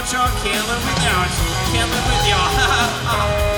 without y'all. Can't live without you. Can't live with y'all.